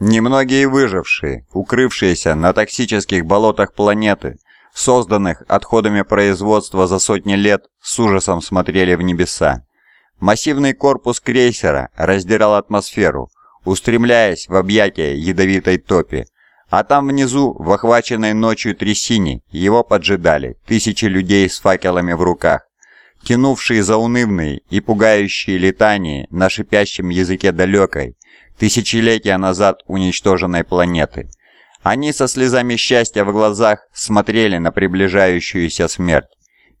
Немногие выжившие, укрывшиеся на токсических болотах планеты, созданных отходами производства за сотни лет, с ужасом смотрели в небеса. Массивный корпус крейсера раздирал атмосферу, устремляясь в объятия ядовитой топи, а там внизу, в охваченной ночью трясине, его поджидали тысячи людей с факелами в руках, тянувшие заунывные и пугающие летания на шипящем языке далекой, тысячелетия назад уничтоженной планеты. Они со слезами счастья в глазах смотрели на приближающуюся смерть.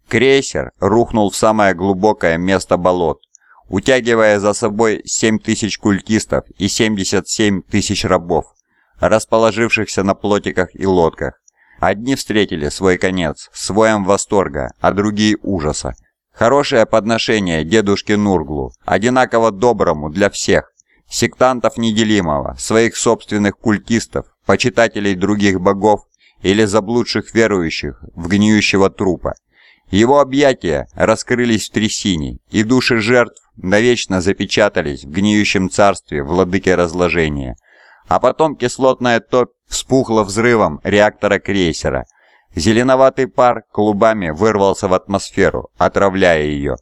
Крейсер рухнул в самое глубокое место болот, утягивая за собой 7 тысяч культистов и 77 тысяч рабов, расположившихся на плотиках и лодках. Одни встретили свой конец, своем восторга, а другие ужаса. Хорошее подношение дедушке Нурглу, одинаково доброму для всех, сектантов неделимого, своих собственных культистов, почитателей других богов или заблудших верующих в гниющего трупа. Его объятия раскрылись в трясине, и души жертв навечно запечатались в гниющем царстве владыки разложения. А потом кислотная топь вспухла взрывом реактора крейсера. Зеленоватый пар клубами вырвался в атмосферу, отравляя ее,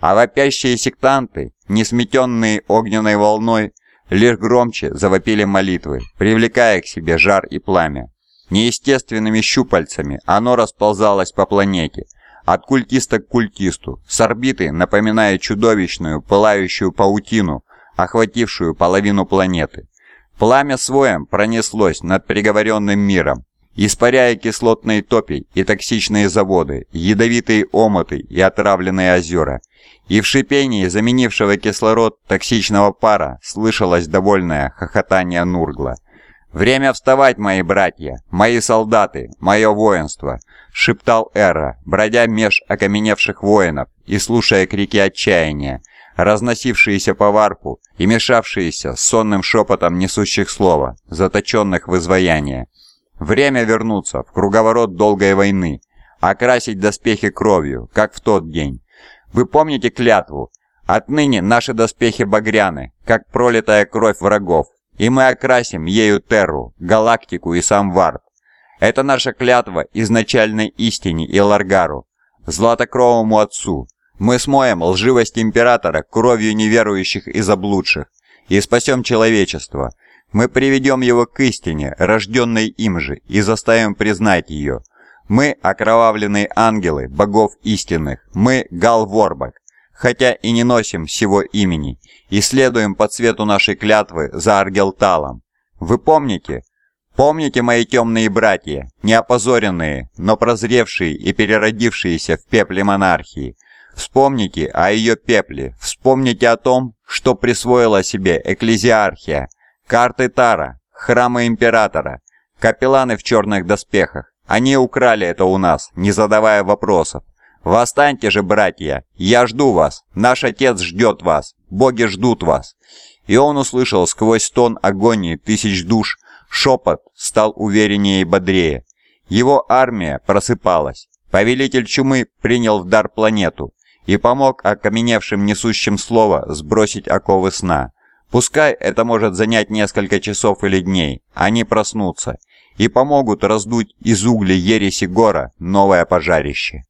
а вопящие сектанты, не сметенные огненной волной, лишь громче завопили молитвы, привлекая к себе жар и пламя. Неестественными щупальцами оно расползалось по планете, от культиста к культисту, с орбиты напоминая чудовищную пылающую паутину, охватившую половину планеты. Пламя своем пронеслось над приговоренным миром, испаряя кислотные топи и токсичные заводы, ядовитые омуты и отравленные озера, и в шипении заменившего кислород токсичного пара слышалось довольное хохотание Нургла. «Время вставать, мои братья, мои солдаты, мое воинство!» — шептал Эра, бродя меж окаменевших воинов и слушая крики отчаяния, разносившиеся по варпу и мешавшиеся с сонным шепотом несущих слова, заточенных в изваяние. Время вернуться в круговорот долгой войны, окрасить доспехи кровью, как в тот день, вы помните клятву? Отныне наши доспехи багряны, как пролитая кровь врагов, и мы окрасим ею Терру, галактику и сам Варп. Это наша клятва изначальной истине и Ларгару, златокровому отцу. Мы смоем лживость Императора кровью неверующих и заблудших, и спасем человечество. Мы приведем его к истине, рожденной им же, и заставим признать ее. Мы – окровавленные ангелы, богов истинных. Мы – Галворбак, хотя и не носим всего имени, и следуем по цвету нашей клятвы за Аргелталом. Вы помните? Помните, мои темные братья, не опозоренные, но прозревшие и переродившиеся в пепле монархии? Вспомните о ее пепле, вспомните о том, что присвоила себе Экклезиархия, карты Тара, храмы Императора, капелланы в черных доспехах, они украли это у нас, не задавая вопросов. Восстаньте же, братья, я жду вас, наш отец ждет вас, боги ждут вас. И он услышал сквозь стон агонии тысяч душ, шепот стал увереннее и бодрее. Его армия просыпалась. Повелитель чумы принял в дар планету и помог окаменевшим несущим слово сбросить оковы сна. Пускай это может занять несколько часов или дней, они проснутся и помогут раздуть из угля ереси гора новое пожарище.